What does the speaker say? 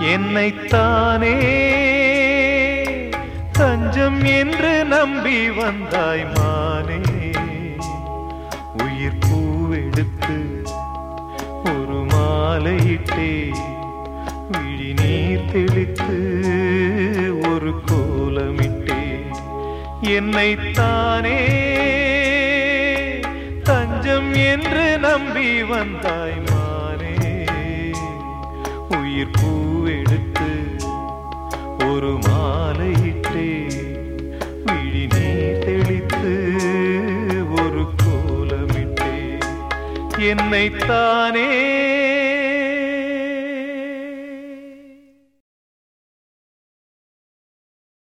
என்னைத்தானே தஞ்சம் என்று நம்பி வந்தாய் மானே. உயிர் பூவெடுத்து ஒரு மாலையிட்டே விழி நீர் தெளித்து ஒரு கோலமிட்டே. என்னைத்தானே தஞ்சம் என்று நம்பி வந்தாய் மா உயிர் பூவெடுத்து ஒரு மாலையிட்டே விழி நீர் தெளித்து ஒரு கோலமிட்டே. என்னைத்தானே